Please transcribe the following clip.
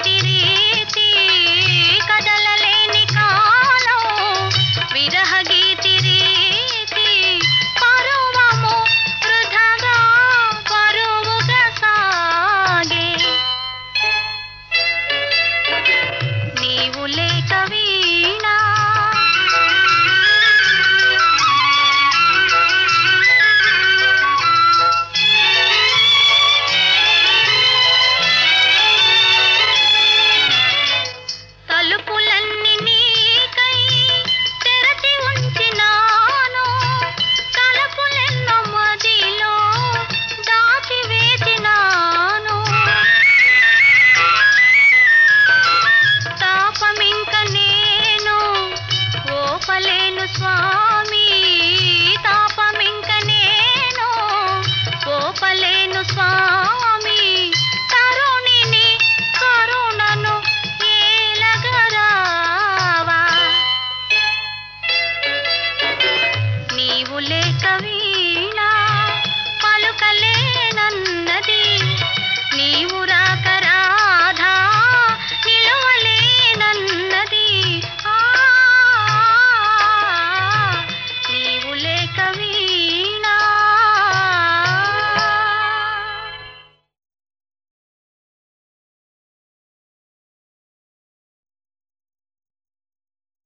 గీతి நீ உரா